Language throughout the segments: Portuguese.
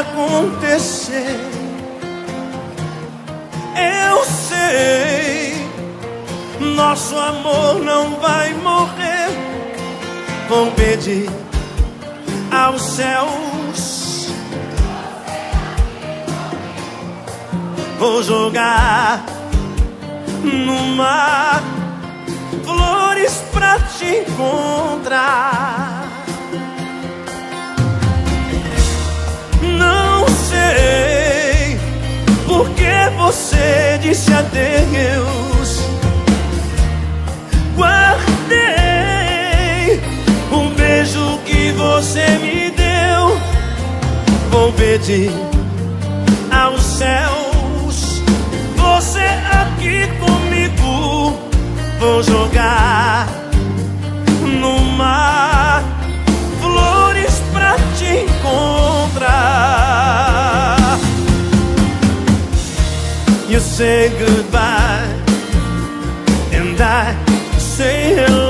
acontecer. Eu sei, nosso amor não vai morrer. Vou pedir aos céus. Vou jogar no mar flores pra te encontrar. Você disse adeus. Guardei o beijo que você me deu. Vou pedir aos céus, você aqui comigo. Vou jogar say goodbye, and I say hello.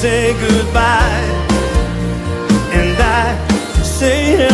say goodbye, and I say